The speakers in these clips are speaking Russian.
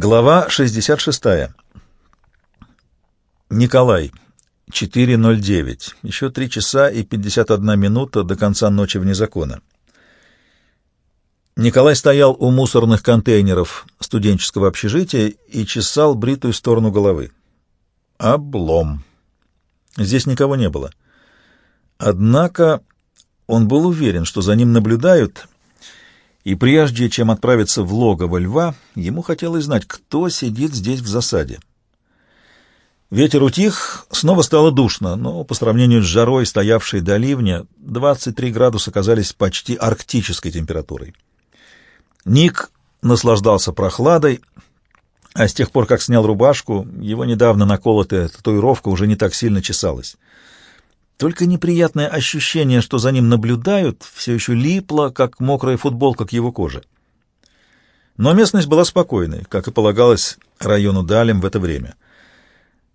Глава 66. Николай. 4.09. Еще три часа и 51 минута до конца ночи вне закона. Николай стоял у мусорных контейнеров студенческого общежития и чесал бритую сторону головы. Облом. Здесь никого не было. Однако он был уверен, что за ним наблюдают, и прежде чем отправиться в логово льва, ему хотелось знать, кто сидит здесь в засаде. Ветер утих, снова стало душно, но по сравнению с жарой, стоявшей до ливня, 23 градуса казались почти арктической температурой. Ник наслаждался прохладой, а с тех пор, как снял рубашку, его недавно наколотая татуировка уже не так сильно чесалась. Только неприятное ощущение, что за ним наблюдают, все еще липло, как мокрая футболка к его коже. Но местность была спокойной, как и полагалось району Далем в это время.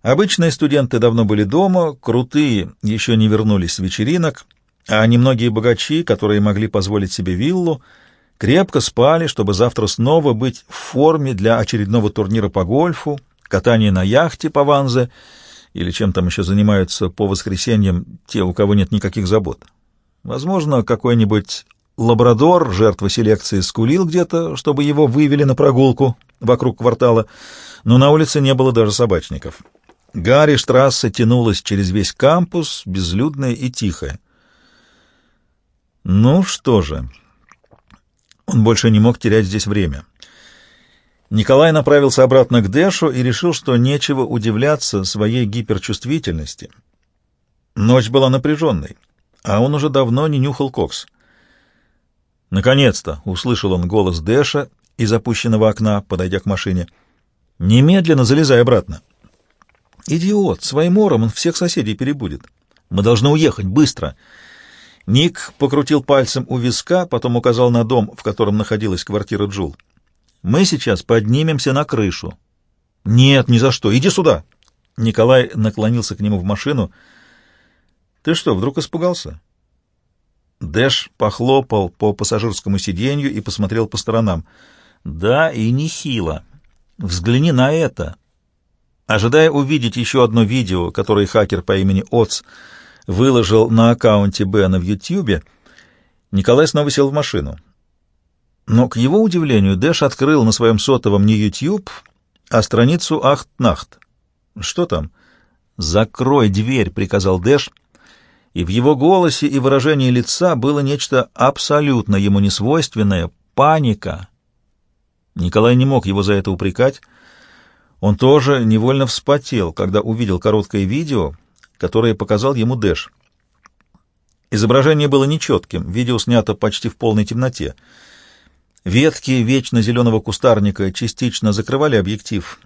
Обычные студенты давно были дома, крутые еще не вернулись с вечеринок, а немногие богачи, которые могли позволить себе виллу, крепко спали, чтобы завтра снова быть в форме для очередного турнира по гольфу, катания на яхте по Ванзе — или чем там еще занимаются по воскресеньям те, у кого нет никаких забот. Возможно, какой-нибудь лабрадор, жертва селекции, скулил где-то, чтобы его вывели на прогулку вокруг квартала, но на улице не было даже собачников. Гарри штрасса тянулась через весь кампус, безлюдная и тихая. Ну что же, он больше не мог терять здесь время. Николай направился обратно к Дэшу и решил, что нечего удивляться своей гиперчувствительности. Ночь была напряженной, а он уже давно не нюхал кокс. Наконец-то услышал он голос Дэша из опущенного окна, подойдя к машине. «Немедленно залезай обратно». «Идиот! Своим ором он всех соседей перебудет. Мы должны уехать, быстро!» Ник покрутил пальцем у виска, потом указал на дом, в котором находилась квартира Джул. Мы сейчас поднимемся на крышу. Нет, ни за что. Иди сюда. Николай наклонился к нему в машину. Ты что, вдруг испугался? Дэш похлопал по пассажирскому сиденью и посмотрел по сторонам. Да, и нехило. Взгляни на это. Ожидая увидеть еще одно видео, которое хакер по имени Оц выложил на аккаунте Бена в Ютьюбе, Николай снова сел в машину. Но, к его удивлению, Дэш открыл на своем сотовом не YouTube, а страницу Ахт-Нахт. Что там? «Закрой дверь», — приказал Дэш, и в его голосе и выражении лица было нечто абсолютно ему несвойственное — паника. Николай не мог его за это упрекать. Он тоже невольно вспотел, когда увидел короткое видео, которое показал ему Дэш. Изображение было нечетким, видео снято почти в полной темноте — Ветки вечно зеленого кустарника частично закрывали объектив,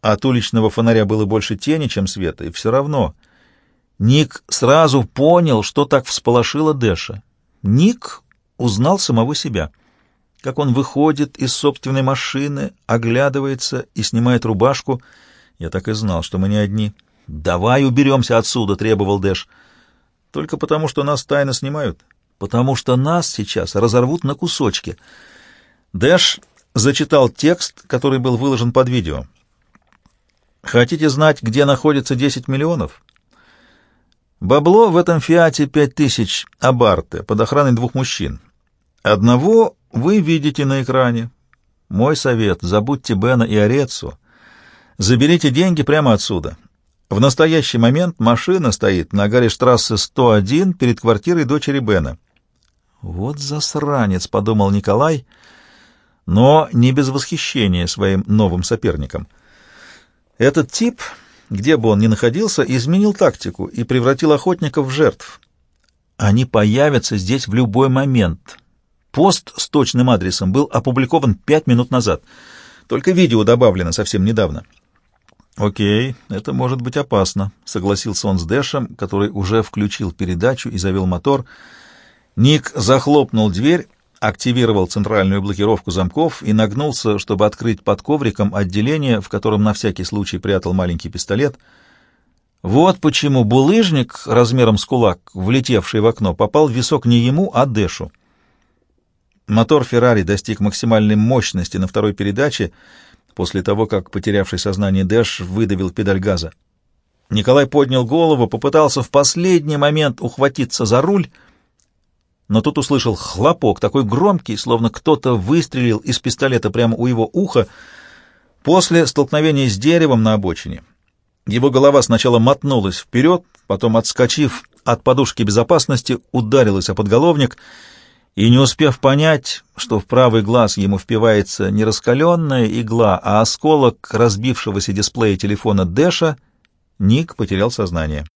от уличного фонаря было больше тени, чем света, и все равно Ник сразу понял, что так всполошило Дэша. Ник узнал самого себя, как он выходит из собственной машины, оглядывается и снимает рубашку. Я так и знал, что мы не одни. «Давай уберемся отсюда», — требовал Дэш. «Только потому, что нас тайно снимают. Потому что нас сейчас разорвут на кусочки». Дэш зачитал текст, который был выложен под видео. Хотите знать, где находится 10 миллионов? Бабло в этом фиате 5000 абарте под охраной двух мужчин. Одного вы видите на экране. Мой совет — забудьте Бена и Орецу. Заберите деньги прямо отсюда. В настоящий момент машина стоит на Гарри-штрассе 101 перед квартирой дочери Бена. «Вот засранец», — подумал Николай, — но не без восхищения своим новым соперником. Этот тип, где бы он ни находился, изменил тактику и превратил охотников в жертв. Они появятся здесь в любой момент. Пост с точным адресом был опубликован пять минут назад. Только видео добавлено совсем недавно. «Окей, это может быть опасно», — согласился он с Дэшем, который уже включил передачу и завел мотор. Ник захлопнул дверь активировал центральную блокировку замков и нагнулся, чтобы открыть под ковриком отделение, в котором на всякий случай прятал маленький пистолет. Вот почему булыжник размером с кулак, влетевший в окно, попал в висок не ему, а Дэшу. Мотор «Феррари» достиг максимальной мощности на второй передаче, после того, как потерявший сознание Дэш выдавил педаль газа. Николай поднял голову, попытался в последний момент ухватиться за руль, но тут услышал хлопок, такой громкий, словно кто-то выстрелил из пистолета прямо у его уха. После столкновения с деревом на обочине его голова сначала мотнулась вперед, потом, отскочив от подушки безопасности, ударилась о подголовник, и, не успев понять, что в правый глаз ему впивается не раскаленная игла, а осколок разбившегося дисплея телефона Дэша, Ник потерял сознание.